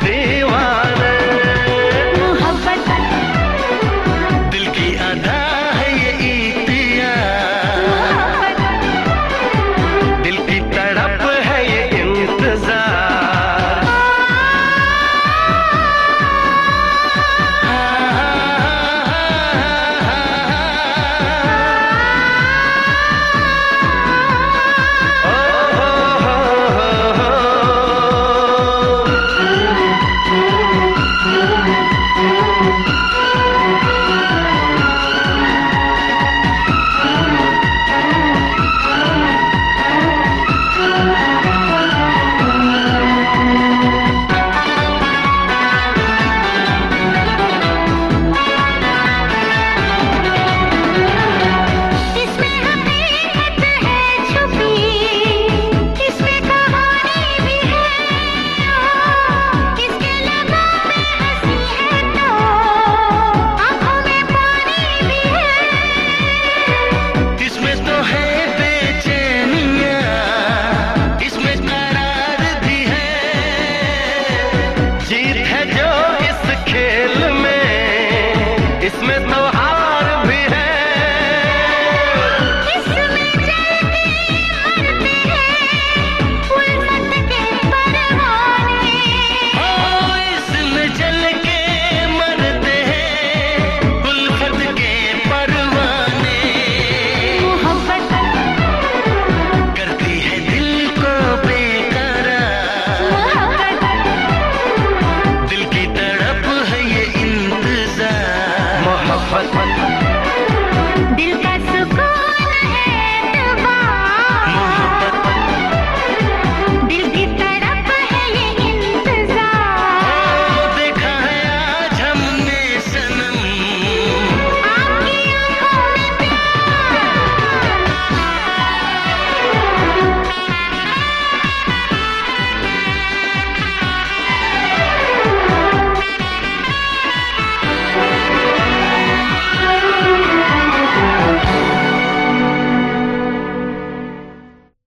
the